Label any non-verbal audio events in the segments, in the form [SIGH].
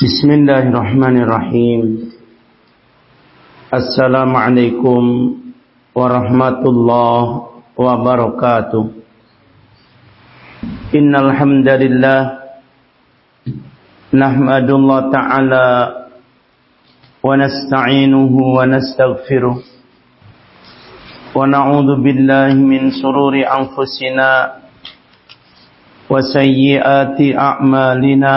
بسم الله الرحمن الرحيم السلام عليكم ورحمة الله وبركاته إن الحمد لله نحمد الله تعالى ونستعينه ونستغفره ونعوذ بالله من شرور أنفسنا وسيئات أعمالنا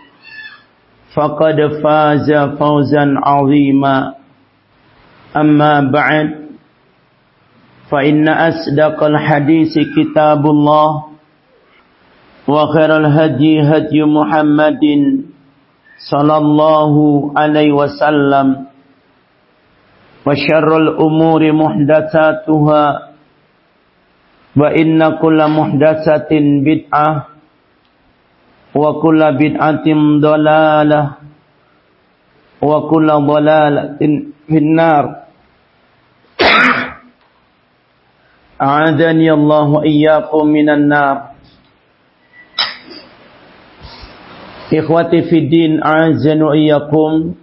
فقد فاز فوزا عظيما أما بعد فإن أصدق الحديث كتاب الله وخير الهدي هدي محمد صلى الله عليه وسلم وشر الأمور محدثاتها وإن كل محدثة بدعة وكل بدعة ضلالة وكل ضلالة في النار أعاذني الله وإياكم من النار Ikhwati fi din a'azzanu iyyakum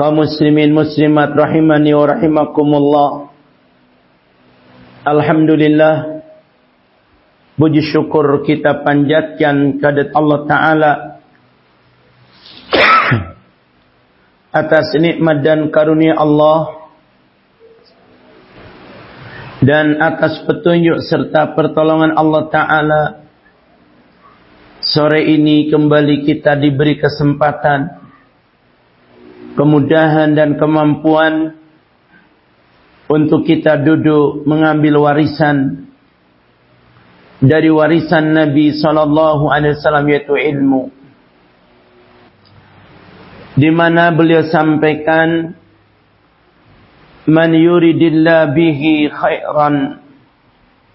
kaum muslimin muslimat rahimani wa rahimakumullah Alhamdulillah Puji syukur kita panjatkan kepada Allah Ta'ala [COUGHS] atas nikmat dan karunia Allah dan atas petunjuk serta pertolongan Allah Ta'ala. Sore ini kembali kita diberi kesempatan kemudahan dan kemampuan untuk kita duduk mengambil warisan dari warisan Nabi sallallahu alaihi wasallam yaitu ilmu. Di mana beliau sampaikan man yuridillah bihi khairan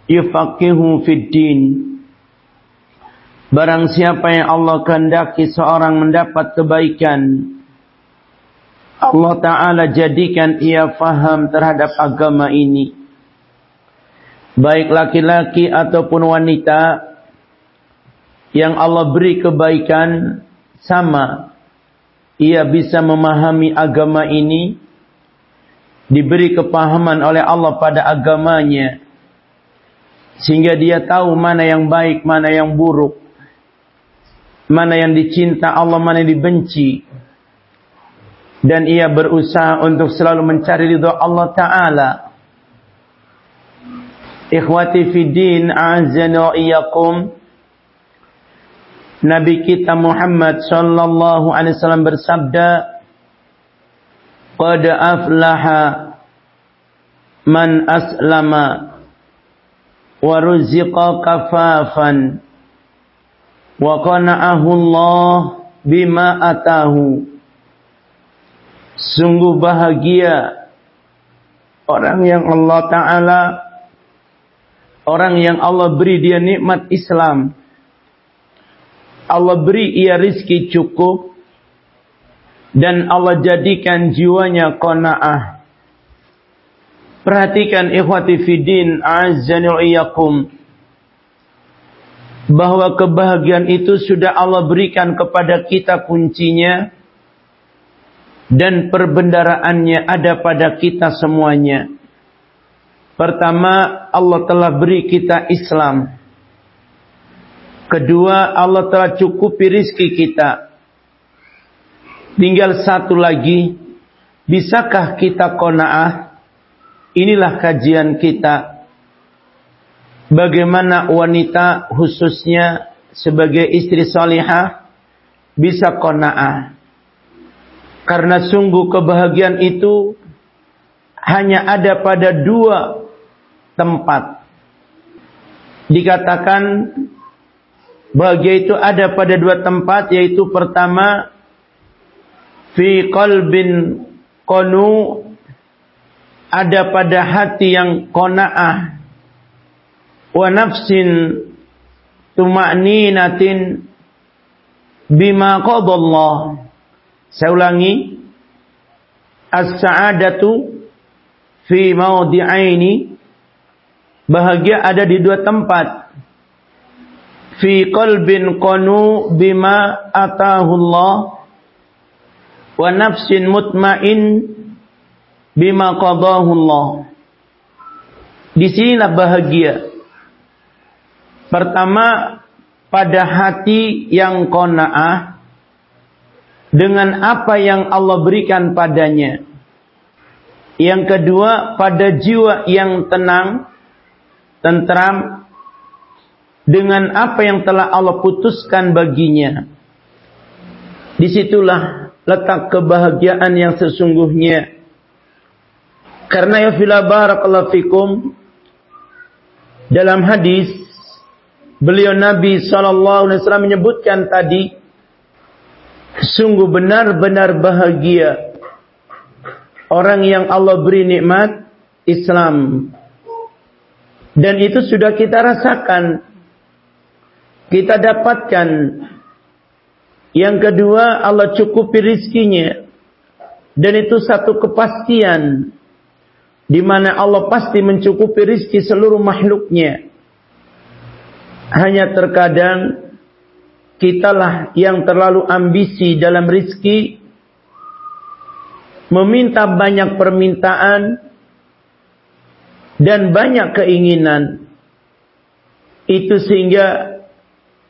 yufaqihu fid din. Barang siapa yang Allah kehendaki seorang mendapat kebaikan Allah taala jadikan ia faham terhadap agama ini baik laki-laki ataupun wanita yang Allah beri kebaikan sama. Ia bisa memahami agama ini diberi kepahaman oleh Allah pada agamanya sehingga dia tahu mana yang baik mana yang buruk mana yang dicinta Allah mana yang dibenci. Dan ia berusaha untuk selalu mencari ridha Allah taala ikhwati fiddin a'azzana wa iyyakum. Nabi kita Muhammad sallallahu alaihi wasallam bersabda Qad aflaha man aslama wa ruziqa kafafan wa qana'ahu Allah bima atahu. Sungguh bahagia orang yang Allah taala orang yang Allah beri dia nikmat Islam Allah beri ia rizki cukup dan Allah jadikan jiwanya qanaah. Perhatikan ikhwati fidin azzani iyakum bahwa kebahagiaan itu sudah Allah berikan kepada kita kuncinya dan perbendaraannya ada pada kita semuanya. Pertama, Allah telah beri kita Islam. Kedua, Allah telah cukupi rizki kita. Tinggal satu lagi, bisakah kita kona'ah? Inilah kajian kita. Bagaimana wanita khususnya sebagai istri salihah bisa kona'ah. Karena sungguh kebahagiaan itu hanya ada pada dua tempat. Dikatakan bahagia itu ada pada dua tempat yaitu pertama fi qalbin qanu ada pada hati yang qanaah wa nafsin tuma'ninatin bima qadallah saya ulangi as-sa'adatu fi mawdi'aini bahagia ada di dua tempat fi qalbin qanu bima atahullah wa nafsin mutmain bima qadahu Allah. Di sinilah bahagia. Pertama, pada hati yang qanaah dengan apa yang Allah berikan padanya. Yang kedua, pada jiwa yang tenang, tentram dengan apa yang telah Allah putuskan baginya. Di situlah letak kebahagiaan yang sesungguhnya. Karena ya fila barakallahu fikum dalam hadis beliau Nabi sallallahu alaihi wasallam menyebutkan tadi sungguh benar-benar bahagia orang yang Allah beri nikmat Islam. Dan itu sudah kita rasakan. Kita dapatkan yang kedua, Allah cukupi rizkinya. Dan itu satu kepastian. Di mana Allah pasti mencukupi rizki seluruh makhluknya. Hanya terkadang kitalah yang terlalu ambisi dalam rizki. Meminta banyak permintaan. Dan banyak keinginan. Itu sehingga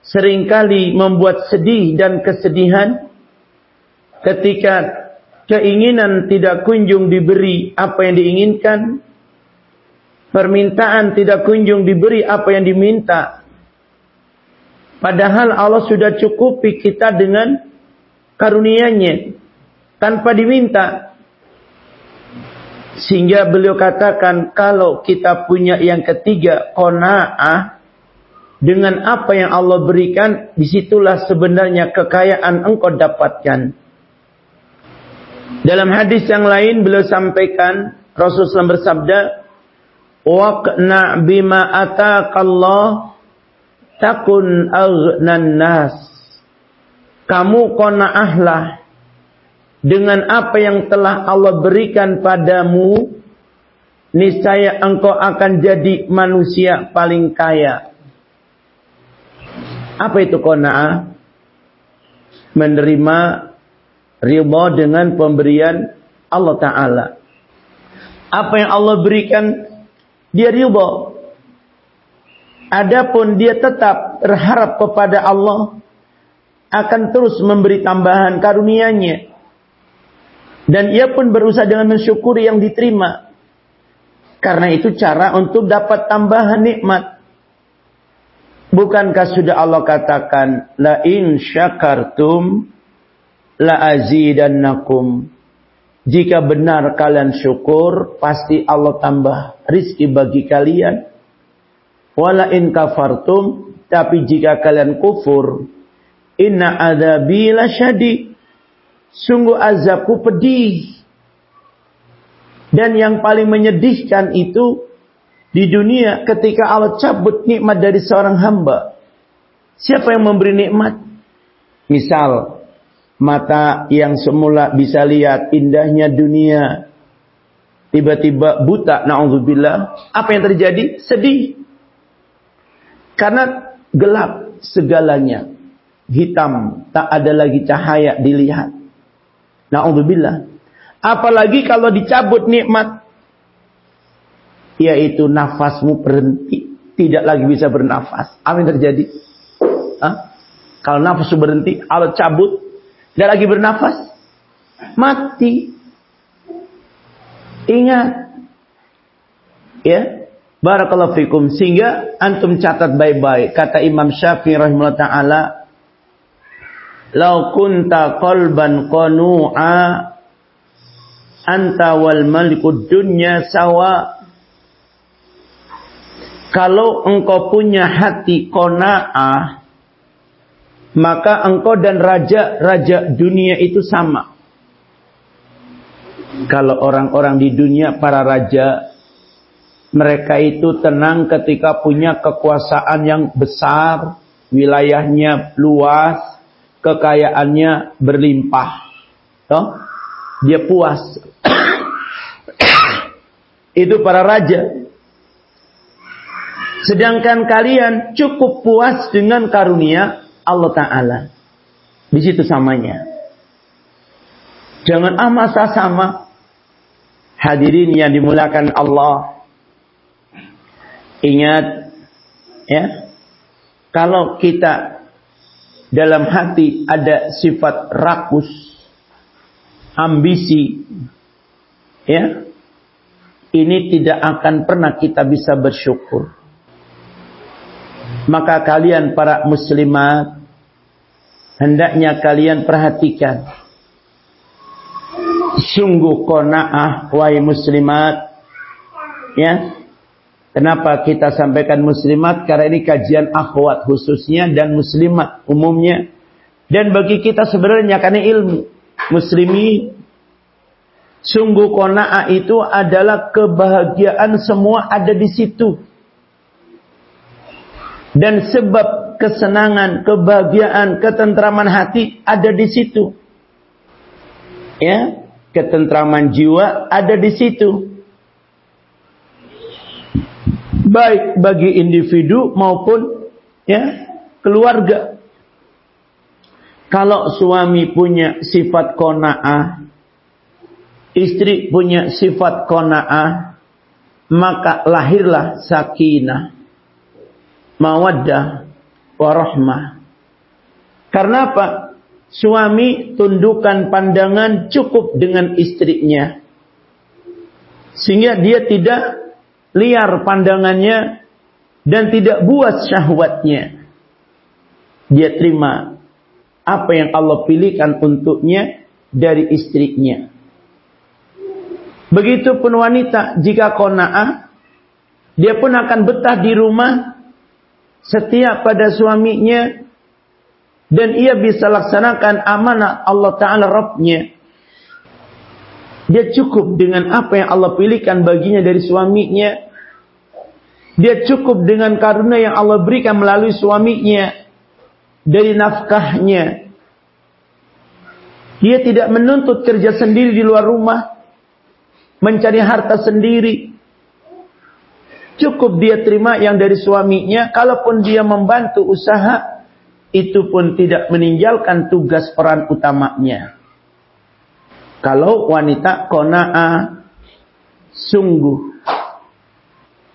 sering kali membuat sedih dan kesedihan ketika keinginan tidak kunjung diberi apa yang diinginkan, permintaan tidak kunjung diberi apa yang diminta. Padahal Allah sudah cukupi kita dengan karunia-Nya tanpa diminta. Sehingga beliau katakan kalau kita punya yang ketiga qanaah dengan apa yang Allah berikan, di situlah sebenarnya kekayaan engkau dapatkan. Dalam hadis yang lain beliau sampaikan, Rasulullah bersabda, Waqna bima ataqallah takun aghnan nas. Kamu qanaahlah dengan apa yang telah Allah berikan padamu, niscaya engkau akan jadi manusia paling kaya. Apa itu kona'ah? Menerima ridha dengan pemberian Allah Ta'ala. Apa yang Allah berikan, dia ridha. Adapun dia tetap berharap kepada Allah akan terus memberi tambahan karunia-Nya. Dan ia pun berusaha dengan mensyukuri yang diterima. Karena itu cara untuk dapat tambahan nikmat. Bukankah sudah Allah katakan la in syakartum la azidannakum. Jika benar kalian syukur, pasti Allah tambah rizki bagi kalian. Wala in kafartum, tapi jika kalian kufur, inna adzabi syadi. Sungguh azabku pedih. Dan yang paling menyedihkan itu di dunia ketika Allah cabut nikmat dari seorang hamba. Siapa yang memberi nikmat? Misal, Mata yang semula bisa lihat indahnya dunia. Tiba-tiba buta, na'udzubillah. Apa yang terjadi? Sedih. Karena gelap segalanya. Hitam, tak ada lagi cahaya dilihat. Na'udzubillah. Apalagi kalau dicabut nikmat. Yaitu nafasmu berhenti. Tidak lagi bisa bernafas. Yang terjadi? Hah? Kalau nafsu berhenti, Allah cabut, tidak lagi bernafas, mati. Ingat. Ya. Barakallahu fikum. Sehingga antum catat baik-baik. Kata Imam Syafi'i rahimahullah ta'ala. Lau kunta qalban qanu'a anta wal malikud dunya sawa. Kalau engkau punya hati kona'ah maka engkau dan raja-raja dunia itu sama. Kalau orang-orang di dunia, para raja, mereka itu tenang ketika punya kekuasaan yang besar, wilayahnya luas, kekayaannya berlimpah. Toh? Dia puas. [COUGHS] itu para raja. Sedangkan kalian cukup puas dengan karunia Allah Ta'ala. Di situ samanya. Jangan ah masa sama. Hadirin yang dimulakan Allah. Ingat. Ya. Kalau kita dalam hati ada sifat rakus. Ambisi. Ya. Ini tidak akan pernah kita bisa bersyukur. Maka kalian para muslimat hendaknya kalian perhatikan sungguh qanaah wahai muslimat ya kenapa kita sampaikan muslimat karena ini kajian akhwat khususnya dan muslimat umumnya dan bagi kita sebenarnya karena ilmu muslimi sungguh qanaah itu adalah kebahagiaan semua ada di situ dan sebab kesenangan, kebahagiaan, ketentraman hati ada di situ. Ya, ketentraman jiwa ada di situ. Baik bagi individu maupun ya keluarga. Kalau suami punya sifat kona'ah, istri punya sifat kona'ah, maka lahirlah sakinah mawaddah warahmah. Karena apa? Suami tundukkan pandangan cukup dengan istrinya. Sehingga dia tidak liar pandangannya dan tidak buat syahwatnya. Dia terima apa yang Allah pilihkan untuknya dari istrinya. Begitupun wanita jika kona'ah, dia pun akan betah di rumah setia pada suaminya dan ia bisa laksanakan amanah Allah Ta'ala Rabbnya. Dia cukup dengan apa yang Allah pilihkan baginya dari suaminya. Dia cukup dengan karunia yang Allah berikan melalui suaminya. Dari nafkahnya. Dia tidak menuntut kerja sendiri di luar rumah. Mencari harta sendiri. Cukup dia terima yang dari suaminya. Kalaupun dia membantu usaha. Itu pun tidak meninggalkan tugas peran utamanya. Kalau wanita kona'a. Sungguh.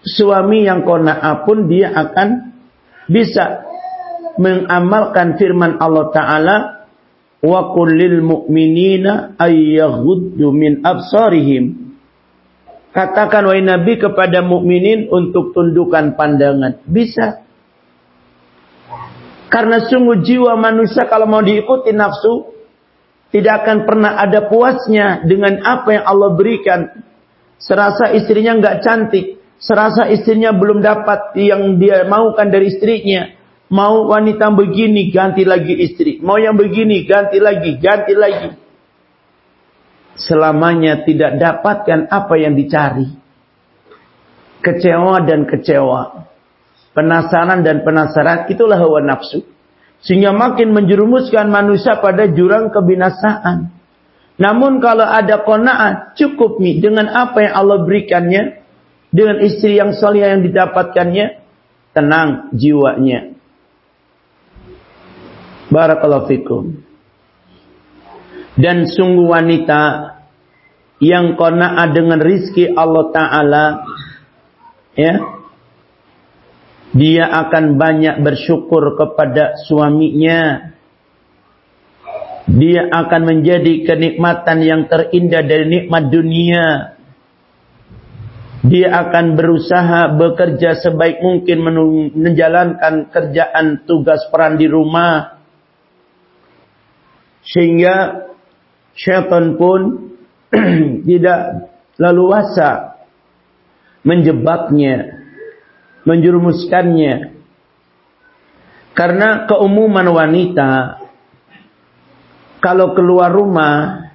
Suami yang kona'a pun dia akan bisa mengamalkan firman Allah Ta'ala. Wa kullil mu'minina ayyaghuddu min absarihim Katakan wahai Nabi kepada mukminin untuk tundukkan pandangan. Bisa. Karena sungguh jiwa manusia kalau mau diikuti nafsu tidak akan pernah ada puasnya dengan apa yang Allah berikan. Serasa istrinya nggak cantik, serasa istrinya belum dapat yang dia maukan dari istrinya. Mau wanita begini ganti lagi istri, mau yang begini ganti lagi, ganti lagi selamanya tidak dapatkan apa yang dicari. Kecewa dan kecewa. Penasaran dan penasaran itulah hawa nafsu. Sehingga makin menjerumuskan manusia pada jurang kebinasaan. Namun kalau ada kona'ah cukup nih dengan apa yang Allah berikannya. Dengan istri yang soleh yang didapatkannya. Tenang jiwanya. Barakallahu fikum. Dan sungguh wanita yang kona'ah dengan rizki Allah Ta'ala. Ya dia akan banyak bersyukur kepada suaminya. Dia akan menjadi kenikmatan yang terindah dari nikmat dunia. Dia akan berusaha bekerja sebaik mungkin menjalankan kerjaan tugas peran di rumah. Sehingga syaitan pun [CLEARS THROAT] tidak leluasa menjebaknya menjerumuskannya. Karena keumuman wanita kalau keluar rumah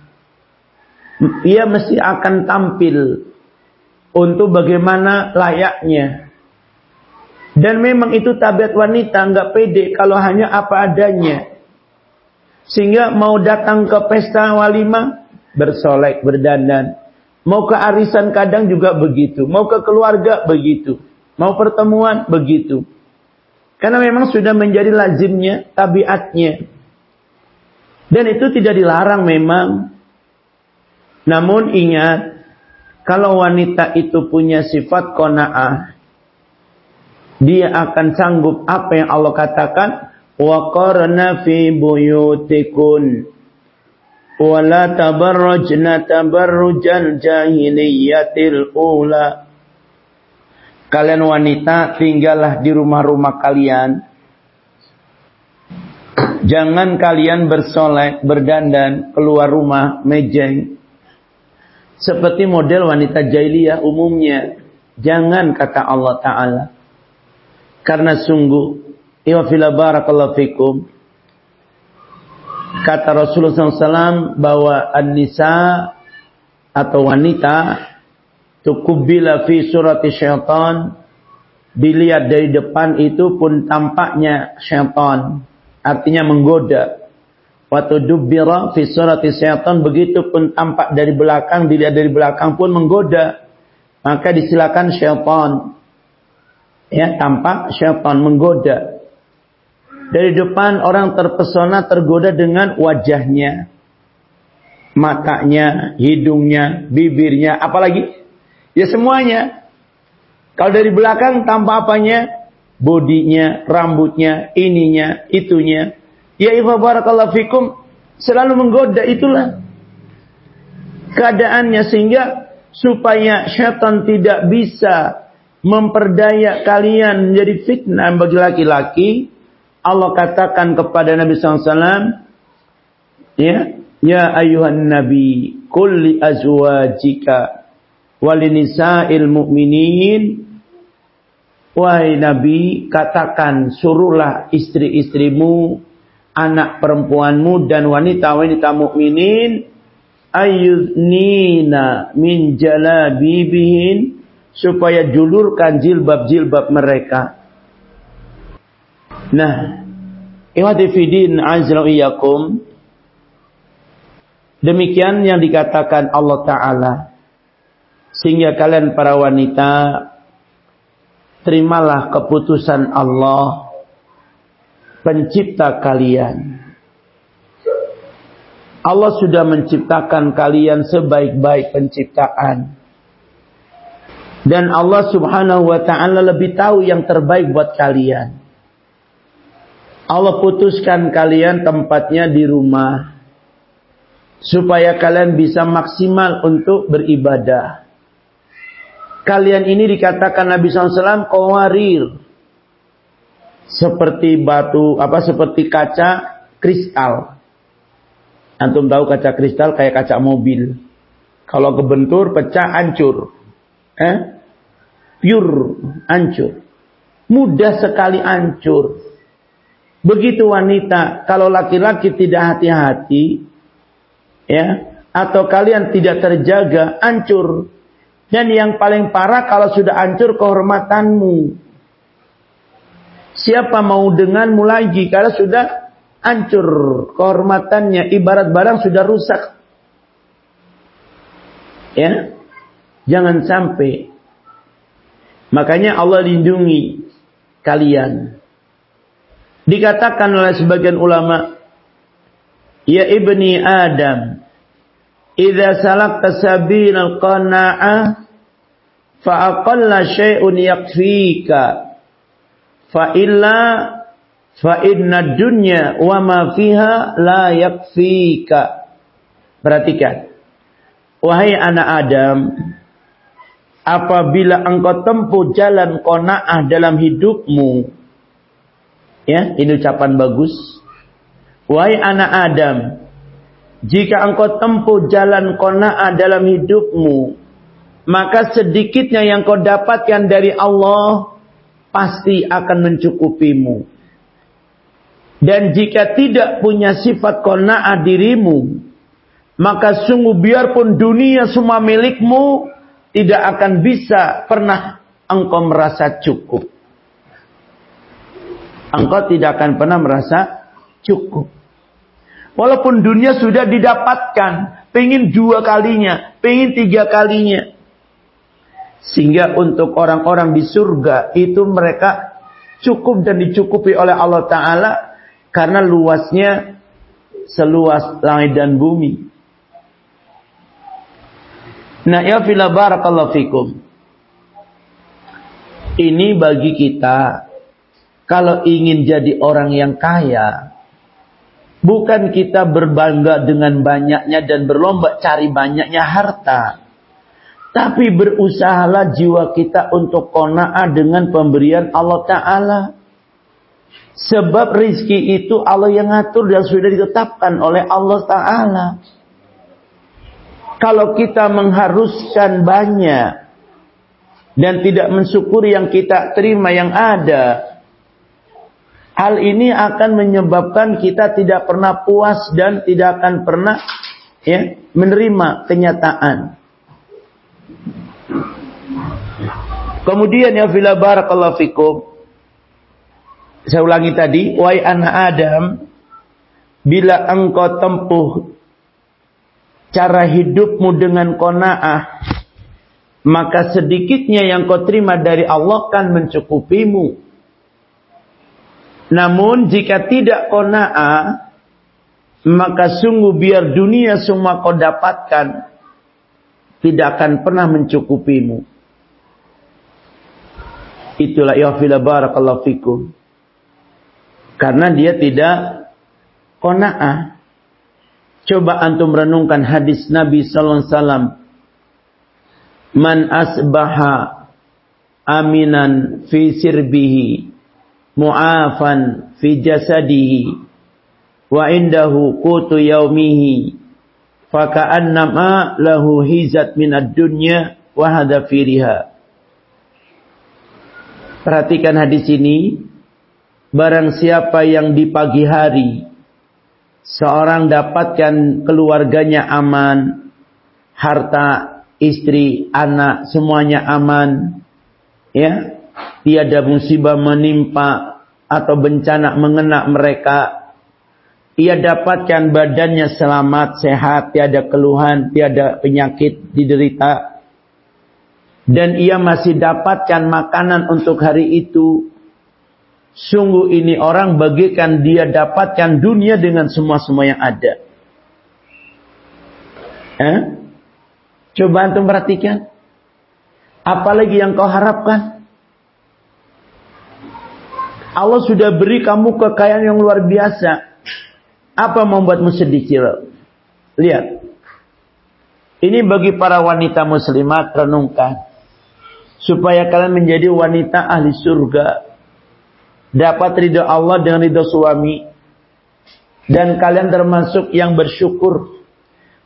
ia mesti akan tampil untuk bagaimana layaknya. Dan memang itu tabiat wanita nggak pede kalau hanya apa adanya. Sehingga mau datang ke pesta walimah bersolek, berdandan. Mau ke arisan kadang juga begitu. Mau ke keluarga begitu Mau pertemuan begitu. Karena memang sudah menjadi lazimnya, tabiatnya. Dan itu tidak dilarang memang. Namun ingat, kalau wanita itu punya sifat kona'ah, dia akan sanggup apa yang Allah katakan, وَقَرْنَ فِي بُيُوتِكُنْ وَلَا تَبَرَّجْنَ تَبَرُّجَ الْجَاهِلِيَّةِ الْأُولَى Kalian wanita tinggallah di rumah-rumah kalian. Jangan kalian bersolek, berdandan, keluar rumah, mejeng. Seperti model wanita jahiliyah umumnya. Jangan kata Allah Ta'ala. Karena sungguh, Iwafila barakallahu fikum. Kata Rasulullah SAW bahwa an-nisa atau wanita Tukubila fi surati syaitan. Dilihat dari depan itu pun tampaknya syaitan. Artinya menggoda. Waktu dubbira fi surati syaitan. Begitu pun tampak dari belakang. Dilihat dari belakang pun menggoda. Maka disilakan syaitan. Ya, tampak syaitan menggoda. Dari depan orang terpesona tergoda dengan wajahnya. Matanya, hidungnya, bibirnya, apalagi Ya semuanya. Kalau dari belakang tanpa apanya? Bodinya, rambutnya, ininya, itunya. Ya ifa barakallahu fikum. Selalu menggoda itulah. Keadaannya sehingga supaya syaitan tidak bisa memperdaya kalian menjadi fitnah bagi laki-laki. Allah katakan kepada Nabi SAW. Ya, ya ayuhan Nabi, kulli azwajika walinisa'il mu'minin Wahai Nabi, katakan suruhlah istri-istrimu, anak perempuanmu dan wanita-wanita mukminin ayyudnina min jalabibihin supaya julurkan jilbab-jilbab mereka. Nah, Iwadifidin azra'iyakum Demikian yang dikatakan Allah Ta'ala sehingga kalian para wanita terimalah keputusan Allah pencipta kalian. Allah sudah menciptakan kalian sebaik-baik penciptaan. Dan Allah subhanahu wa ta'ala lebih tahu yang terbaik buat kalian. Allah putuskan kalian tempatnya di rumah. Supaya kalian bisa maksimal untuk beribadah kalian ini dikatakan Nabi SAW kawarir. Seperti batu, apa seperti kaca kristal. Antum tahu kaca kristal kayak kaca mobil. Kalau kebentur, pecah, hancur. Eh? Pure, hancur. Mudah sekali hancur. Begitu wanita, kalau laki-laki tidak hati-hati, ya, atau kalian tidak terjaga, hancur. Dan yang paling parah kalau sudah hancur kehormatanmu. Siapa mau denganmu lagi karena sudah hancur kehormatannya ibarat barang sudah rusak. Ya. Jangan sampai makanya Allah lindungi kalian. Dikatakan oleh sebagian ulama, "Ya ibni Adam, idza salakta sabilal qana'ah fa aqalla syai'un yakfika fa illa dunya wa ma fiha la yakfika perhatikan. Wahai anak Adam apabila engkau tempuh jalan qanaah dalam hidupmu ya ini ucapan bagus. Wahai anak Adam jika engkau tempuh jalan kona'ah dalam hidupmu, maka sedikitnya yang kau dapatkan dari Allah pasti akan mencukupimu. Dan jika tidak punya sifat kona'ah dirimu, maka sungguh biarpun dunia semua milikmu, tidak akan bisa pernah engkau merasa cukup. Engkau tidak akan pernah merasa cukup. Walaupun dunia sudah didapatkan, pengen dua kalinya, pengen tiga kalinya. Sehingga untuk orang-orang di surga itu mereka cukup dan dicukupi oleh Allah Ta'ala karena luasnya seluas langit dan bumi. Nah ya fila barakallahu fikum. Ini bagi kita kalau ingin jadi orang yang kaya, Bukan kita berbangga dengan banyaknya dan berlomba cari banyaknya harta. Tapi berusahalah jiwa kita untuk kona'ah dengan pemberian Allah Ta'ala. Sebab rizki itu Allah yang ngatur dan sudah ditetapkan oleh Allah Ta'ala. Kalau kita mengharuskan banyak dan tidak mensyukuri yang kita terima yang ada, Hal ini akan menyebabkan kita tidak pernah puas dan tidak akan pernah ya, menerima kenyataan. Kemudian ya fila barakallahu fikum. Saya ulangi tadi, wahai anak Adam, bila engkau tempuh cara hidupmu dengan kona'ah, maka sedikitnya yang kau terima dari Allah kan mencukupimu. Namun jika tidak kona'ah, maka sungguh biar dunia semua kau dapatkan, tidak akan pernah mencukupimu. Itulah ya fila barakallahu fikum. Karena dia tidak kona'ah. Coba antum renungkan hadis Nabi sallallahu alaihi wasallam. Man asbaha aminan fi sirbihi mu'afan fi jasadihi wa indahu qutu yaumihi faka'annama lahu hizat minad dunya wa Perhatikan hadis ini barang siapa yang di pagi hari seorang dapatkan keluarganya aman harta istri anak semuanya aman ya tiada musibah menimpa atau bencana mengena mereka. Ia dapatkan badannya selamat, sehat, tiada keluhan, tiada penyakit diderita. Dan ia masih dapatkan makanan untuk hari itu. Sungguh ini orang bagikan dia dapatkan dunia dengan semua-semua yang ada. Eh? Coba antum perhatikan. Apalagi yang kau harapkan? Allah sudah beri kamu kekayaan yang luar biasa. Apa membuatmu sedih, Lihat. Ini bagi para wanita muslimat renungkan. Supaya kalian menjadi wanita ahli surga. Dapat ridho Allah dengan ridho suami. Dan kalian termasuk yang bersyukur.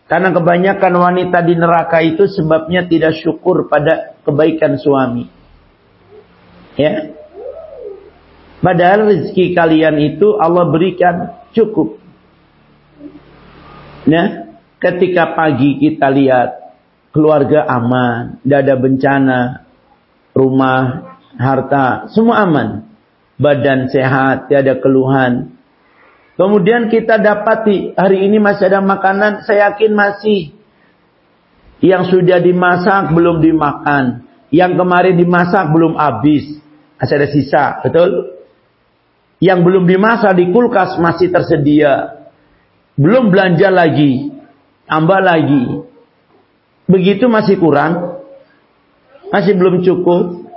Karena kebanyakan wanita di neraka itu sebabnya tidak syukur pada kebaikan suami. Ya, Padahal rezeki kalian itu Allah berikan cukup. Nah, ketika pagi kita lihat keluarga aman, tidak ada bencana, rumah, harta, semua aman. badan sehat, tiada keluhan. Kemudian kita dapati hari ini masih ada makanan, saya yakin masih yang sudah dimasak belum dimakan, yang kemarin dimasak belum habis, masih ada sisa, betul? Yang belum dimasak di kulkas masih tersedia. Belum belanja lagi, tambah lagi. Begitu masih kurang, masih belum cukup.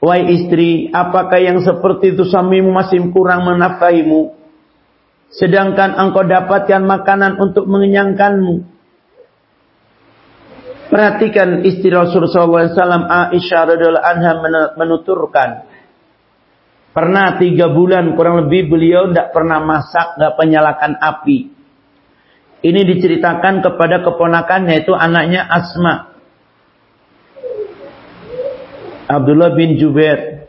Wahai istri, apakah yang seperti itu suamimu masih kurang menafkahimu? Sedangkan engkau dapatkan makanan untuk mengenyangkanmu. Perhatikan istri Rasulullah SAW Aisyah radhiallahu anha menuturkan. Pernah tiga bulan kurang lebih beliau tidak pernah masak, tidak penyalakan api. Ini diceritakan kepada keponakannya itu anaknya Asma. Abdullah bin Jubair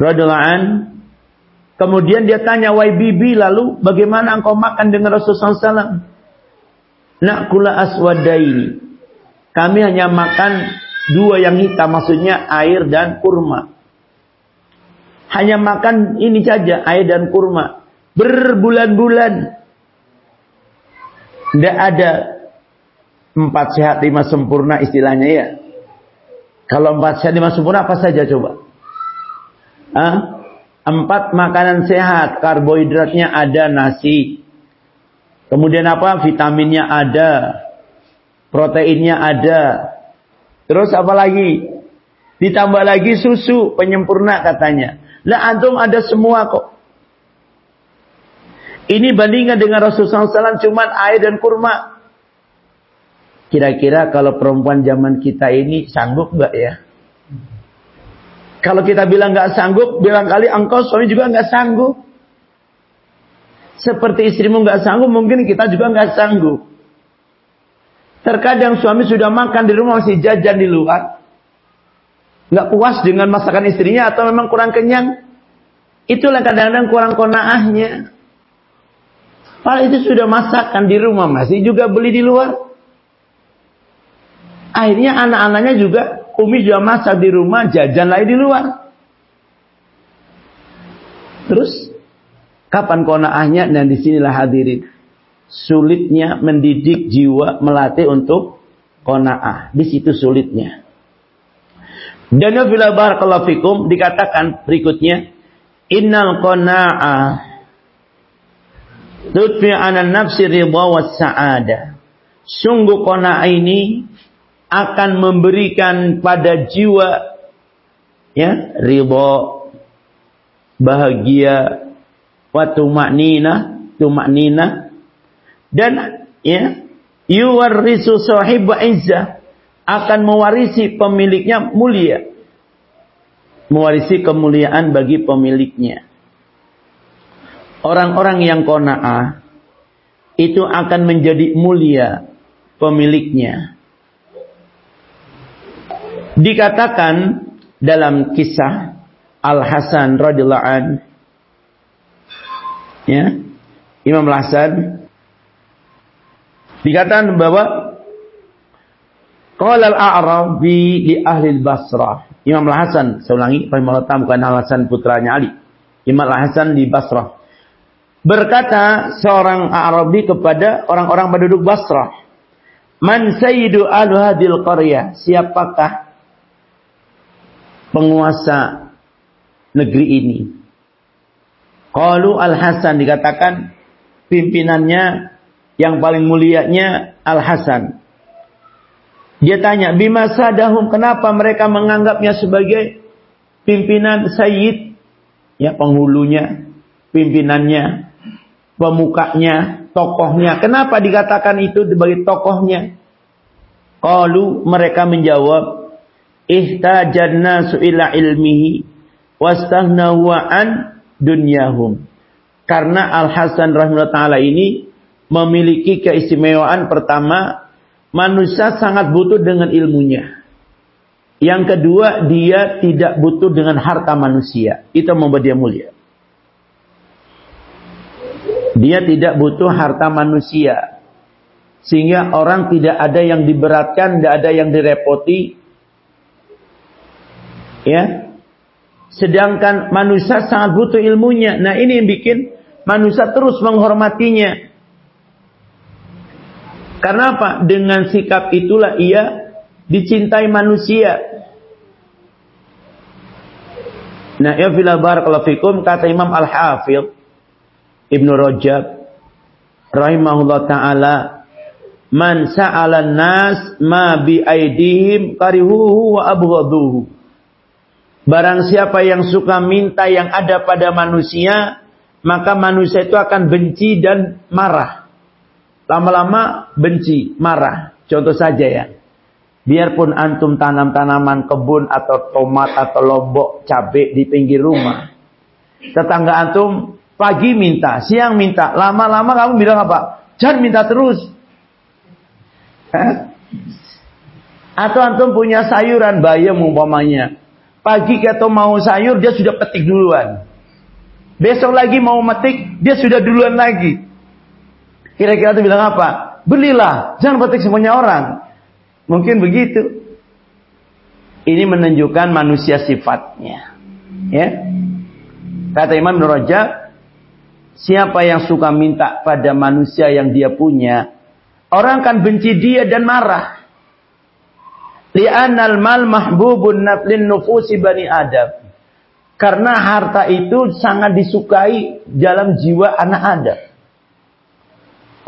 radhiyallahu Kemudian dia tanya, "Wahai bibi, lalu bagaimana engkau makan dengan Rasulullah SAW?" Nakula aswadaini. Kami hanya makan dua yang hitam, maksudnya air dan kurma. Hanya makan ini saja, air dan kurma. Berbulan-bulan. Tidak ada empat sehat lima sempurna istilahnya ya. Kalau empat sehat lima sempurna apa saja coba? Hah? Empat makanan sehat, karbohidratnya ada nasi. Kemudian apa? Vitaminnya ada. Proteinnya ada. Terus apa lagi? Ditambah lagi susu penyempurna katanya. Lah antum ada semua kok. Ini bandingkan dengan Rasulullah SAW cuma air dan kurma. Kira-kira kalau perempuan zaman kita ini sanggup nggak ya? Kalau kita bilang nggak sanggup, bilang kali engkau suami juga nggak sanggup. Seperti istrimu nggak sanggup, mungkin kita juga nggak sanggup. Terkadang suami sudah makan di rumah masih jajan di luar. Nggak puas dengan masakan istrinya atau memang kurang kenyang. Itulah kadang-kadang kurang konaahnya. Padahal itu sudah masakan di rumah masih juga beli di luar. Akhirnya anak-anaknya juga Umi juga masak di rumah, jajan lagi di luar. Terus kapan konaahnya? Dan di sinilah hadirin. Sulitnya mendidik jiwa melatih untuk konaah. Di situ sulitnya. Dan bila barakallahu fikum dikatakan berikutnya innal qana'ah tudfi 'ala nafsi ridha was sa'ada. Sungguh qana'ah ini akan memberikan pada jiwa ya ridho bahagia wa tumaknina tumaknina. Dan ya yuwarrisu sahib izzah akan mewarisi pemiliknya mulia. Mewarisi kemuliaan bagi pemiliknya orang-orang yang qanaah itu akan menjadi mulia pemiliknya Dikatakan dalam kisah Al Hasan radhiyallahu ya Imam Al Hasan dikatakan bahwa Qala al-A'rabi li ahli Basrah. Imam Al-Hasan, saya ulangi, rahimahullah bukan Al-Hasan putranya Ali. Imam Al-Hasan di Basrah. Berkata seorang Arabi kepada orang-orang penduduk Basrah. Man sayyidu ahlu hadil qaryah? Siapakah penguasa negeri ini. Qalu Al-Hasan dikatakan pimpinannya yang paling mulianya Al-Hasan. Dia tanya, "Bima sadahum kenapa mereka menganggapnya sebagai pimpinan sayyid?" Ya, penghulunya, pimpinannya, pemukanya, tokohnya. Kenapa dikatakan itu sebagai tokohnya? Qalu mereka menjawab, ihtajan nasu ila ilmihi wastahnahu an dunyahum. Karena Al Hasan rahimahullah taala ini memiliki keistimewaan pertama manusia sangat butuh dengan ilmunya. Yang kedua, dia tidak butuh dengan harta manusia. Itu membuat dia mulia. Dia tidak butuh harta manusia. Sehingga orang tidak ada yang diberatkan, tidak ada yang direpoti, ya Sedangkan manusia sangat butuh ilmunya. Nah ini yang bikin manusia terus menghormatinya. Karena apa? Dengan sikap itulah ia dicintai manusia. Nah, ya fila barakallahu fikum kata Imam Al-Hafidh Ibnu Rajab rahimahullah taala man sa'ala nas ma bi aidihim karihuhu wa abghaduhu Barang siapa yang suka minta yang ada pada manusia, maka manusia itu akan benci dan marah. Lama-lama benci, marah. Contoh saja ya. Biarpun antum tanam tanaman kebun atau tomat atau lombok cabai di pinggir rumah. Tetangga antum pagi minta, siang minta. Lama-lama kamu bilang apa? Jangan minta terus. Atau antum punya sayuran bayam umpamanya. Pagi atau mau sayur, dia sudah petik duluan. Besok lagi mau metik, dia sudah duluan lagi. Kira-kira itu bilang apa? Belilah, jangan petik semuanya orang. Mungkin begitu. Ini menunjukkan manusia sifatnya. Ya. Kata Imam Nuraja, siapa yang suka minta pada manusia yang dia punya, orang akan benci dia dan marah. Li'anal mal mahbubun lin nufusi bani Adam. Karena harta itu sangat disukai dalam jiwa anak Adam.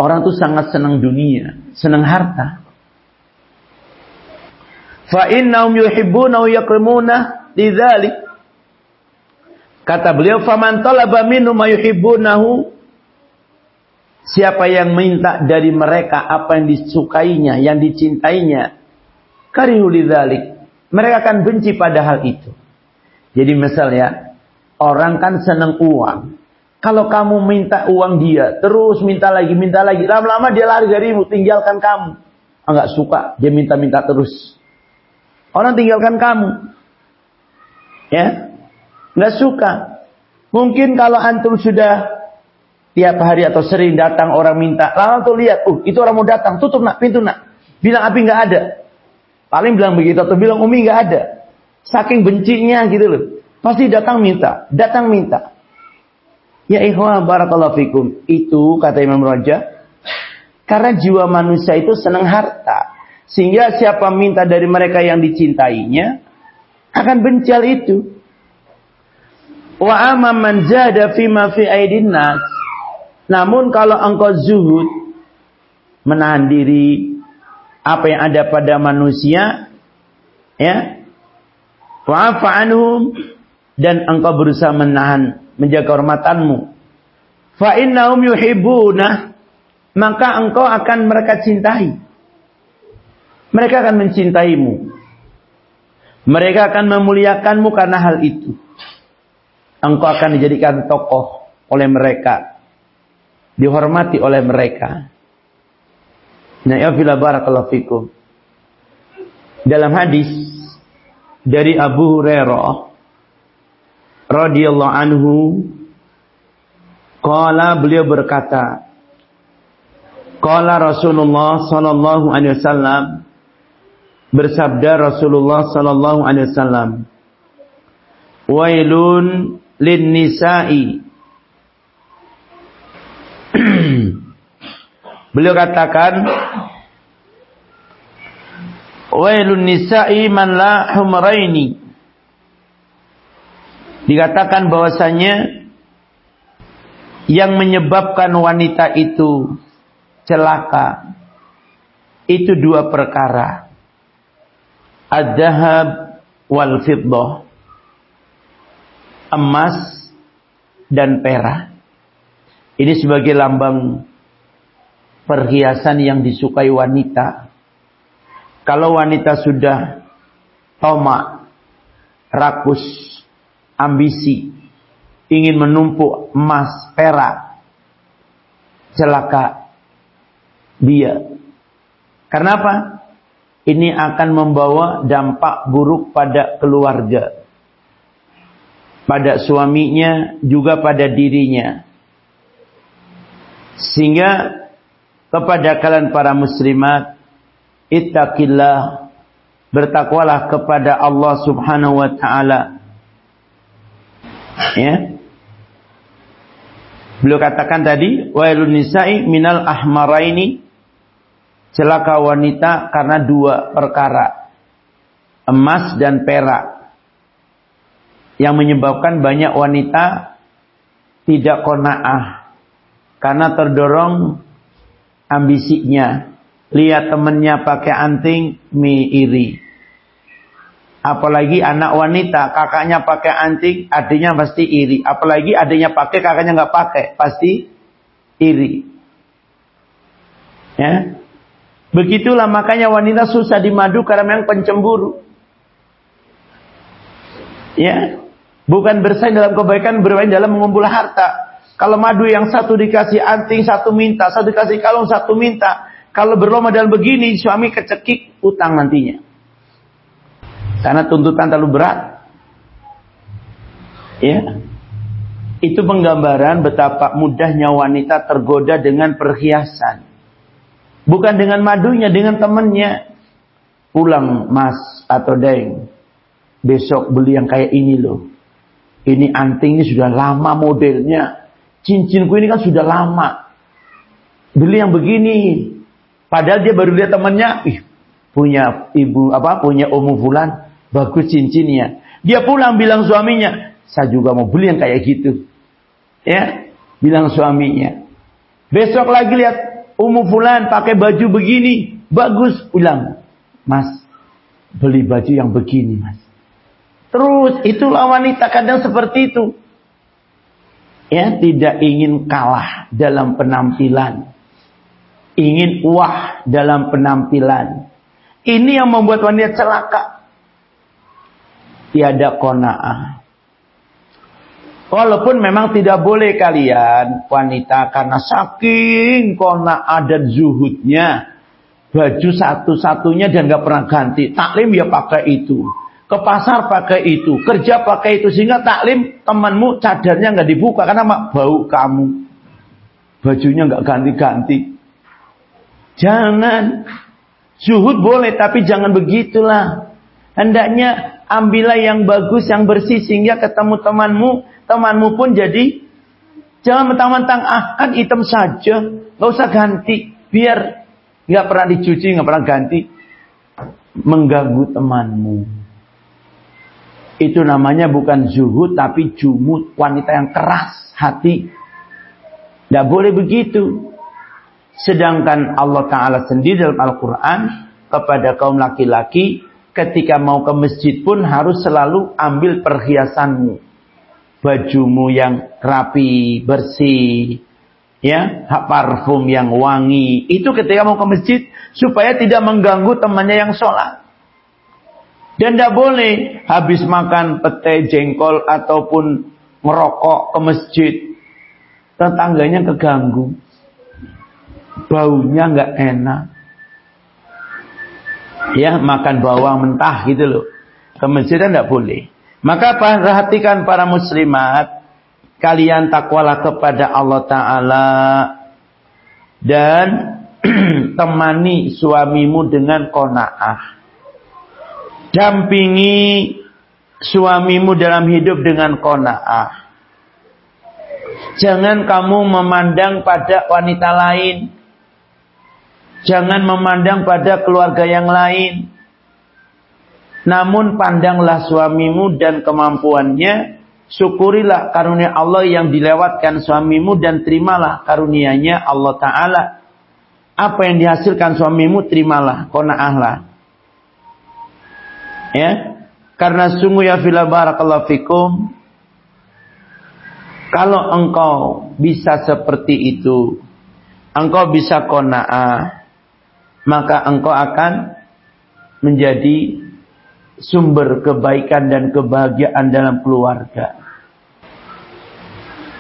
Orang itu sangat senang dunia, senang harta. Fa yuhibbuna wa yakrimuna. Kata beliau, "Faman talaba minhum ma yuhibbunahu" Siapa yang minta dari mereka apa yang disukainya, yang dicintainya, karihu lidzalik. Mereka akan benci pada hal itu. Jadi misalnya, orang kan senang uang. Kalau kamu minta uang dia, terus minta lagi, minta lagi. Lama-lama dia lari darimu, tinggalkan kamu. Enggak ah, suka, dia minta-minta terus. Orang tinggalkan kamu. Ya, enggak suka. Mungkin kalau antum sudah tiap hari atau sering datang orang minta, lalu tuh lihat, uh itu orang mau datang, tutup nak pintu nak. Bilang api nggak ada. Paling bilang begitu atau bilang Umi nggak ada. Saking bencinya gitu loh. Pasti datang minta, datang minta. Ya ikhwan barakallahu fikum. Itu kata Imam Raja. Karena jiwa manusia itu senang harta. Sehingga siapa minta dari mereka yang dicintainya. Akan benci hal itu. Wa amma man jada fima fi aidin. Namun kalau engkau zuhud. Menahan diri apa yang ada pada manusia ya wa'afa anhum dan engkau berusaha menahan menjaga hormatanmu fa innahum yuhibbuna maka engkau akan mereka cintai mereka akan mencintaimu mereka akan memuliakanmu karena hal itu engkau akan dijadikan tokoh oleh mereka dihormati oleh mereka Nah, ya fila barakallahu fikum. Dalam hadis dari Abu Hurairah radhiyallahu anhu qala beliau berkata qala Rasulullah sallallahu alaihi wasallam bersabda Rasulullah sallallahu alaihi wasallam wailun lin nisa'i [CLEARS THROAT] Beliau katakan Wailun nisa'i man la humraini. Dikatakan bahwasanya yang menyebabkan wanita itu celaka itu dua perkara. Ad-dahab wal fiddah. Emas dan perak. Ini sebagai lambang perhiasan yang disukai wanita. Kalau wanita sudah tomak, rakus, ambisi, ingin menumpuk emas, perak, celaka dia. Karena apa? Ini akan membawa dampak buruk pada keluarga. Pada suaminya, juga pada dirinya. Sehingga kepada kalian para muslimat ittaqillah bertakwalah kepada Allah Subhanahu wa taala Ya. Beliau katakan tadi, wailun nisa'i minal ahmaraini celaka wanita karena dua perkara. Emas dan perak. Yang menyebabkan banyak wanita tidak kona'ah. Karena terdorong ambisinya. Lihat temennya pakai anting, mi iri. Apalagi anak wanita, kakaknya pakai anting, adiknya pasti iri. Apalagi adiknya pakai, kakaknya nggak pakai, pasti iri. Ya. Begitulah makanya wanita susah dimadu karena memang pencemburu. Ya. Bukan bersaing dalam kebaikan, bermain dalam mengumpul harta. Kalau madu yang satu dikasih anting, satu minta, satu dikasih kalung, satu minta. Kalau berlomba dalam begini, suami kecekik utang nantinya. Karena tuntutan terlalu berat. Ya. Itu penggambaran betapa mudahnya wanita tergoda dengan perhiasan. Bukan dengan madunya, dengan temannya. Pulang mas atau deng. Besok beli yang kayak ini loh. Ini anting ini sudah lama modelnya. Cincinku ini kan sudah lama. Beli yang begini. Padahal dia baru lihat temannya, ih, punya ibu apa punya Umu Fulan, bagus cincinnya. Dia pulang bilang suaminya, saya juga mau beli yang kayak gitu. Ya, bilang suaminya. Besok lagi lihat Umu Fulan pakai baju begini, bagus. Bilang, Mas, beli baju yang begini, Mas. Terus itulah wanita kadang seperti itu. Ya, tidak ingin kalah dalam penampilan ingin wah dalam penampilan. Ini yang membuat wanita celaka. Tiada kona'ah. Walaupun memang tidak boleh kalian wanita karena saking kona'ah dan zuhudnya. Baju satu-satunya dan gak pernah ganti. Taklim ya pakai itu. Ke pasar pakai itu. Kerja pakai itu. Sehingga taklim temanmu cadarnya gak dibuka. Karena mak bau kamu. Bajunya gak ganti-ganti. Jangan. Zuhud boleh, tapi jangan begitulah. Hendaknya ambillah yang bagus, yang bersih, sehingga ketemu temanmu. Temanmu pun jadi, jangan mentang-mentang, ah kan hitam saja. Gak usah ganti. Biar nggak pernah dicuci, nggak pernah ganti. Mengganggu temanmu. Itu namanya bukan zuhud, tapi jumut. Wanita yang keras hati. Tidak boleh begitu. Sedangkan Allah Ta'ala sendiri dalam Al-Quran kepada kaum laki-laki ketika mau ke masjid pun harus selalu ambil perhiasanmu. Bajumu yang rapi, bersih, ya, parfum yang wangi. Itu ketika mau ke masjid supaya tidak mengganggu temannya yang sholat. Dan tidak boleh habis makan pete, jengkol ataupun merokok ke masjid. Tetangganya keganggu baunya nggak enak. Ya, makan bawang mentah gitu loh. Ke masjid tidak boleh. Maka perhatikan para muslimat, kalian takwalah kepada Allah Ta'ala dan [CLEARS THROAT] temani suamimu dengan kona'ah. Dampingi suamimu dalam hidup dengan kona'ah. Jangan kamu memandang pada wanita lain Jangan memandang pada keluarga yang lain. Namun pandanglah suamimu dan kemampuannya. Syukurilah karunia Allah yang dilewatkan suamimu dan terimalah karunianya Allah Ta'ala. Apa yang dihasilkan suamimu terimalah, kona'ahlah. Ya, karena sungguh ya fila barakallahu fikum. Kalau engkau bisa seperti itu, engkau bisa kona'ah, maka engkau akan menjadi sumber kebaikan dan kebahagiaan dalam keluarga.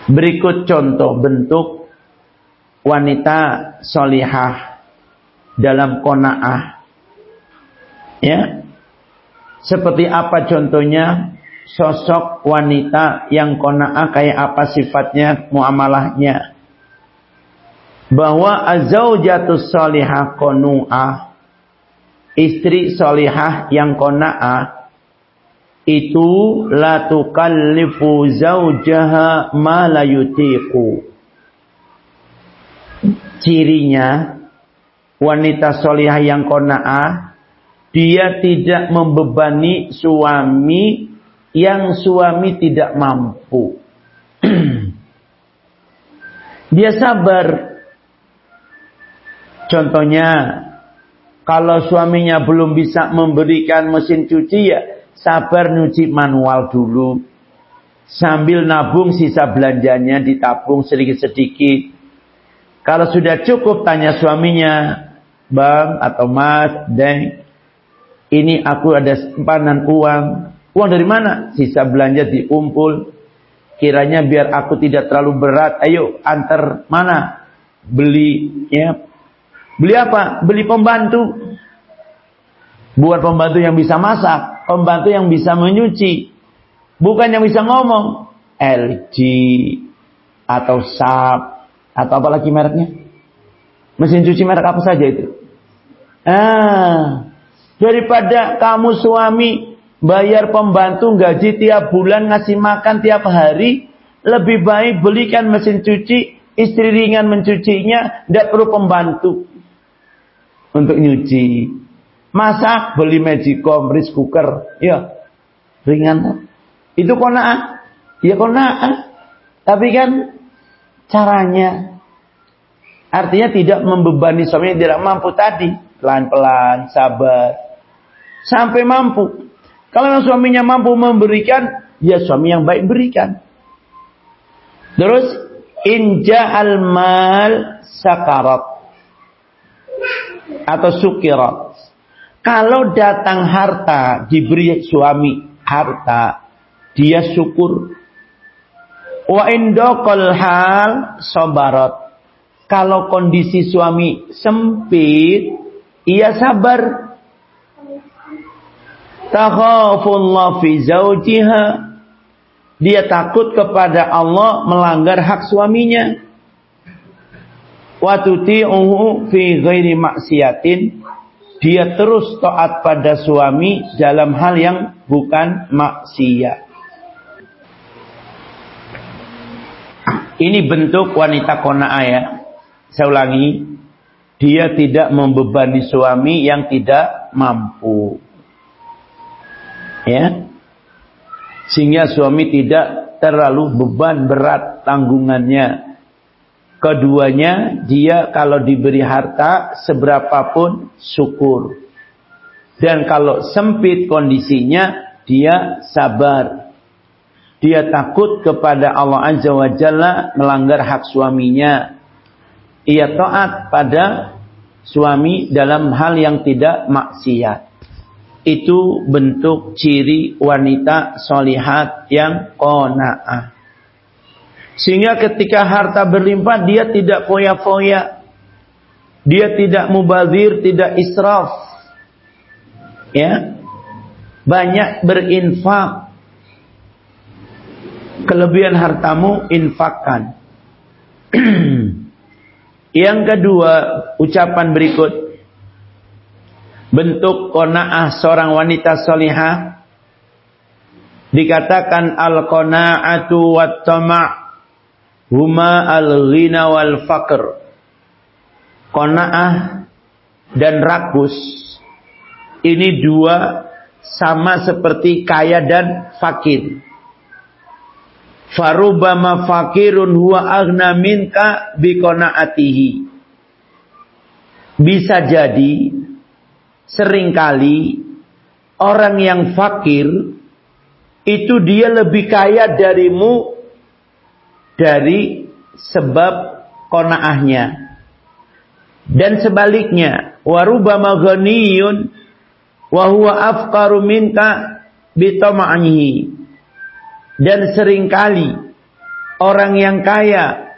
Berikut contoh bentuk wanita solihah dalam kona'ah. Ya. Seperti apa contohnya sosok wanita yang kona'ah kayak apa sifatnya muamalahnya bahwa azaujatus salihah konu'ah istri salihah yang kona'ah itu la tukallifu zaujaha ma la yutiqu. Cirinya wanita solihah yang kona'ah dia tidak membebani suami yang suami tidak mampu. [CLEARS THROAT] dia sabar. Contohnya, kalau suaminya belum bisa memberikan mesin cuci ya sabar nyuci manual dulu. Sambil nabung sisa belanjanya ditabung sedikit-sedikit. Kalau sudah cukup tanya suaminya, Bang atau Mas, Deng, ini aku ada simpanan uang. Uang dari mana? Sisa belanja dikumpul. Kiranya biar aku tidak terlalu berat. Ayo antar mana? Beli ya. Beli apa? Beli pembantu. Buat pembantu yang bisa masak pembantu yang bisa menyuci. Bukan yang bisa ngomong. LG atau SAP atau apa lagi mereknya? Mesin cuci merek apa saja itu? Ah, daripada kamu suami bayar pembantu gaji tiap bulan ngasih makan tiap hari, lebih baik belikan mesin cuci, istri ringan mencucinya, tidak perlu pembantu untuk nyuci. Masak beli magicom, rice cooker, ya ringan. Itu kona'ah. Ya kona'ah. Tapi kan caranya artinya tidak membebani suami yang tidak mampu tadi. Pelan-pelan, sabar. Sampai mampu. Kalau suaminya mampu memberikan, ya suami yang baik berikan. Terus inja al mal sakarat atau sukirat kalau datang harta, diberi suami harta, dia syukur. Wa indokol hal sobarot. Kalau kondisi suami sempit, ia sabar. Takhafullah fi zawjiha. Dia takut kepada Allah melanggar hak suaminya. Wa tuti'uhu fi ghairi maksiatin dia terus taat pada suami dalam hal yang bukan maksiat. Ini bentuk wanita kona'ah ya. Saya ulangi. Dia tidak membebani suami yang tidak mampu. Ya. Sehingga suami tidak terlalu beban berat tanggungannya Keduanya, dia kalau diberi harta seberapapun syukur. Dan kalau sempit kondisinya, dia sabar. Dia takut kepada Allah Azza wa Jalla melanggar hak suaminya. Ia taat pada suami dalam hal yang tidak maksiat. Itu bentuk ciri wanita solihat yang kona'ah. Sehingga ketika harta berlimpah dia tidak foya-foya. Dia tidak mubazir, tidak israf. Ya. Banyak berinfak. Kelebihan hartamu infakkan. [CLEARS THROAT] Yang kedua, ucapan berikut. Bentuk kona'ah seorang wanita solihah. Dikatakan al-kona'atu wat tama' Huma al-ghina wal faqr. Kona'ah dan rakus. Ini dua sama seperti kaya dan fakir. Farubama fakirun huwa agna minka biqonaatihi. Bisa jadi sering kali orang yang fakir itu dia lebih kaya darimu dari sebab konaahnya. Dan sebaliknya, warubama ghaniyun wa huwa afqaru minka bitama'nihi. Dan sering kali orang yang kaya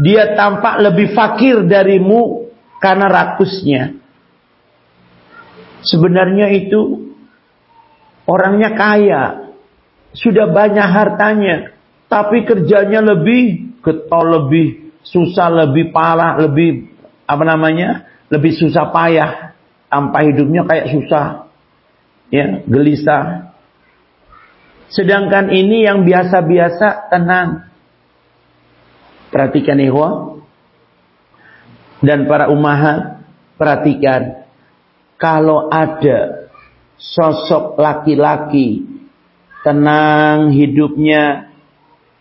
dia tampak lebih fakir darimu karena rakusnya. Sebenarnya itu orangnya kaya, sudah banyak hartanya, tapi kerjanya lebih getol, lebih susah, lebih parah, lebih apa namanya? Lebih susah payah. Tanpa hidupnya kayak susah. Ya, gelisah. Sedangkan ini yang biasa-biasa tenang. Perhatikan ikhwah. Dan para umahat, perhatikan. Kalau ada sosok laki-laki tenang hidupnya,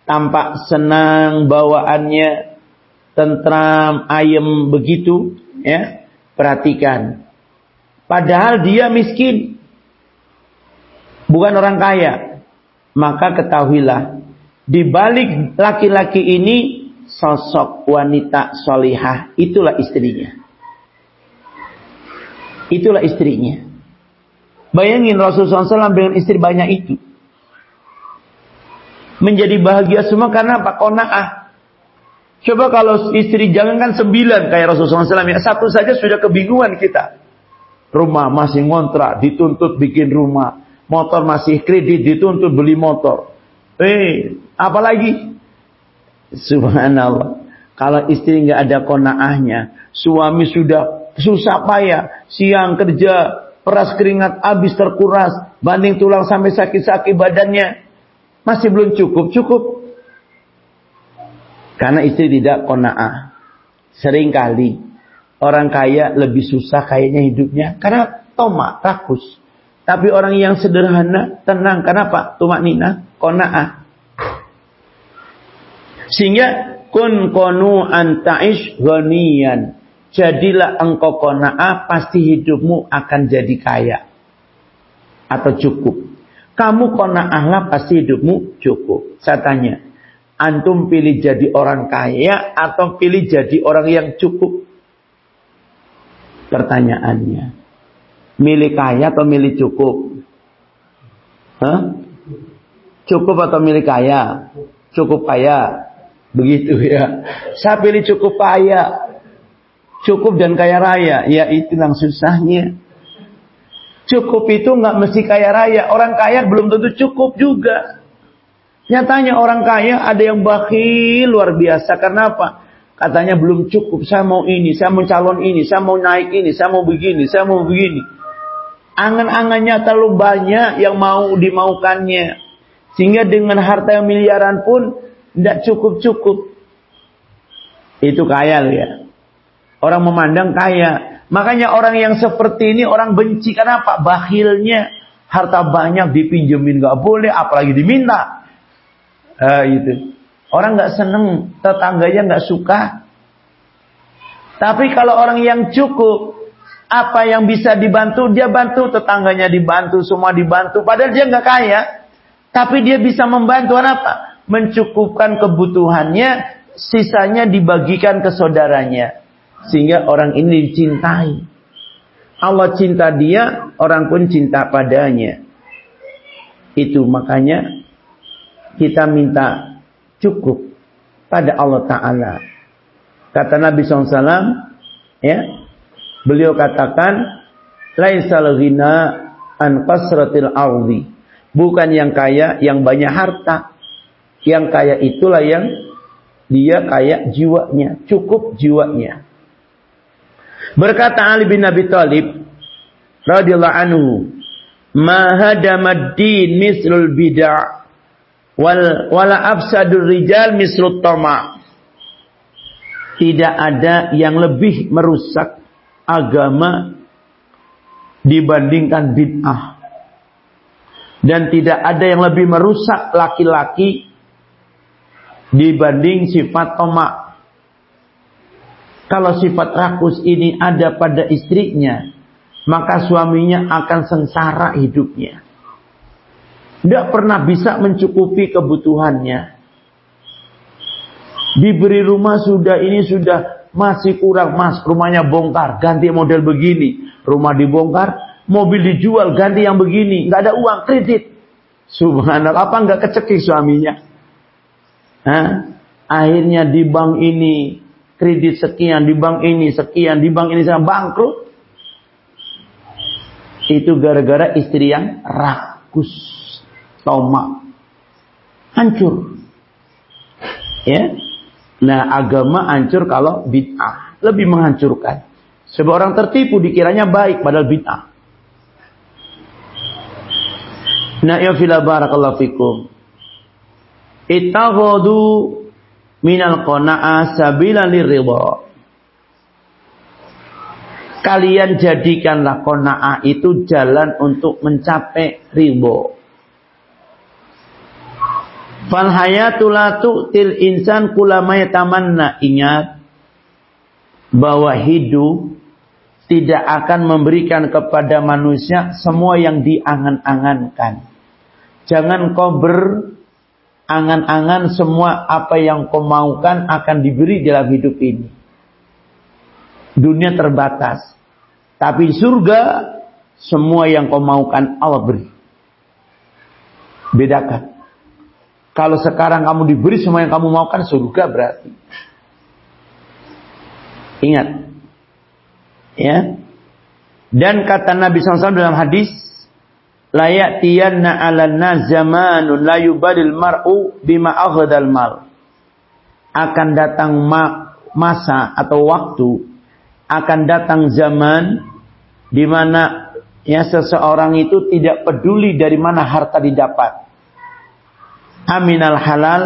tampak senang bawaannya, tentram, ayem begitu, ya. Perhatikan. Padahal dia miskin. Bukan orang kaya. Maka ketahuilah. Di balik laki-laki ini sosok wanita solihah. Itulah istrinya. Itulah istrinya. Bayangin Rasulullah SAW dengan istri banyak itu. Menjadi bahagia semua karena apa? Kona'ah. Coba kalau istri jangankan sembilan kayak Rasulullah SAW. Ya, satu saja sudah kebingungan kita. Rumah masih ngontrak, dituntut bikin rumah. Motor masih kredit, dituntut beli motor. Eh, apalagi? Subhanallah. Kalau istri nggak ada konaahnya, suami sudah susah payah, siang kerja, peras keringat habis terkuras, banding tulang sampai sakit-sakit badannya, masih belum cukup, cukup. Karena istri tidak konaah. Seringkali orang kaya lebih susah kayaknya hidupnya karena tomak, rakus. Tapi orang yang sederhana, tenang. Kenapa? Tumak nina, konaah. Sehingga kun konu antaish ghaniyan. Jadilah engkau kona'ah, pasti hidupmu akan jadi kaya. Atau cukup. Kamu kona'ahlah pasti hidupmu cukup. Saya tanya, antum pilih jadi orang kaya atau pilih jadi orang yang cukup? Pertanyaannya. Milih kaya atau milih cukup? Hah? Cukup atau milih kaya? Cukup kaya. Begitu ya. Saya pilih cukup kaya. Cukup dan kaya raya. Ya itu yang susahnya. Cukup itu nggak mesti kaya raya. Orang kaya belum tentu cukup juga. Nyatanya orang kaya ada yang bakhil luar biasa. Karena apa? Katanya belum cukup. Saya mau ini, saya mau calon ini, saya mau naik ini, saya mau begini, saya mau begini. Angan-angannya terlalu banyak yang mau dimaukannya. Sehingga dengan harta yang miliaran pun tidak cukup-cukup. Itu kaya loh ya. Orang memandang kaya. Makanya orang yang seperti ini orang benci. Kenapa? Bakhilnya. Harta banyak dipinjemin gak boleh. Apalagi diminta. Eh, itu. Orang gak seneng. Tetangganya gak suka. Tapi kalau orang yang cukup. Apa yang bisa dibantu. Dia bantu. Tetangganya dibantu. Semua dibantu. Padahal dia gak kaya. Tapi dia bisa membantu. Apa? Mencukupkan kebutuhannya, sisanya dibagikan ke saudaranya. Sehingga orang ini dicintai. Allah cinta dia, orang pun cinta padanya. Itu makanya kita minta cukup pada Allah Ta'ala. Kata Nabi SAW, ya, beliau katakan, Laisal ghina an qasratil ardi. Bukan yang kaya, yang banyak harta. Yang kaya itulah yang dia kaya jiwanya, cukup jiwanya. Berkata Ali bin Abi Thalib radhiyallahu anhu, "Ma hadamad din mislul bid'ah wal wala afsadur rijal mislut tama." Tidak ada yang lebih merusak agama dibandingkan bid'ah. Dan tidak ada yang lebih merusak laki-laki dibanding sifat tomak. Kalau sifat rakus ini ada pada istrinya, maka suaminya akan sengsara hidupnya. Tidak pernah bisa mencukupi kebutuhannya. Diberi rumah sudah ini sudah masih kurang mas, rumahnya bongkar, ganti model begini. Rumah dibongkar, mobil dijual, ganti yang begini. Nggak ada uang, kredit. Subhanallah, apa nggak kecekik suaminya? Hah? Akhirnya di bank ini kredit sekian, di bank ini sekian, di bank ini sama bangkrut. Itu gara-gara istri yang rakus, tomak, hancur. Ya, nah agama hancur kalau bid'ah lebih menghancurkan. Sebab orang tertipu dikiranya baik padahal bid'ah. Nah, ya fila barakallahu fikum. Ittakhadu minal qana'a sabila liridha. Kalian jadikanlah qana'a itu jalan untuk mencapai ridho. Fal hayatul til insan kulama tamanna. Ingat bahwa hidup tidak akan memberikan kepada manusia semua yang diangan-angankan. Jangan kau berangan-angan semua apa yang kau maukan akan diberi dalam hidup ini. Dunia terbatas. Tapi surga semua yang kau maukan Allah beri. Bedakan. Kalau sekarang kamu diberi semua yang kamu maukan surga berarti. Ingat. Ya. Dan kata Nabi SAW dalam hadis, la ya'tiyanna 'alanna zamanun la yubadil mar'u bima aghadal mal. Akan datang ma masa atau waktu akan datang zaman di mana ya seseorang itu tidak peduli dari mana harta didapat. Aminal halal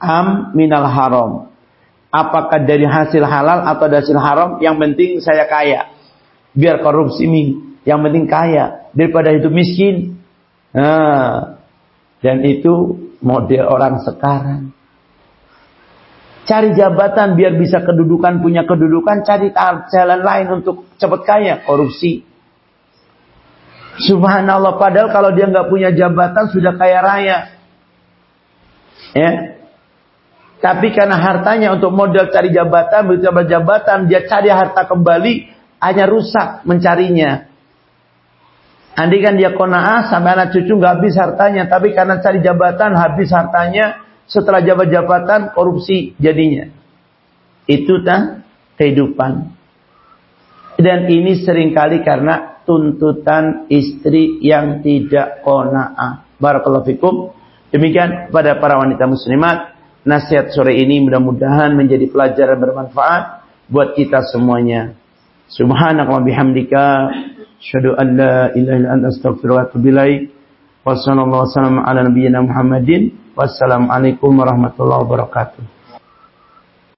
am minal haram. Apakah dari hasil halal atau dari hasil haram? Yang penting saya kaya. Biar korupsi mi. Yang penting kaya daripada hidup miskin. Nah, dan itu model orang sekarang. Cari jabatan biar bisa kedudukan, punya kedudukan, cari jalan lain untuk cepat kaya, korupsi. Subhanallah, padahal kalau dia nggak punya jabatan sudah kaya raya. Ya, tapi karena hartanya untuk modal cari jabatan, berjabat jabatan, dia cari harta kembali, hanya rusak mencarinya. Andai kan dia kona'ah sampai anak cucu nggak habis hartanya, tapi karena cari jabatan habis hartanya, setelah jabat jabatan korupsi jadinya. Itu tak kehidupan. Dan ini sering kali karena tuntutan istri yang tidak kona'ah. Barakallahu fikum. Demikian pada para wanita muslimat. Nasihat sore ini mudah-mudahan menjadi pelajaran bermanfaat buat kita semuanya. Subhanallah bihamdika Asyhadu an la ilaha illa anta wa atubu. Wassalamualaikum warahmatullahi wabarakatuh.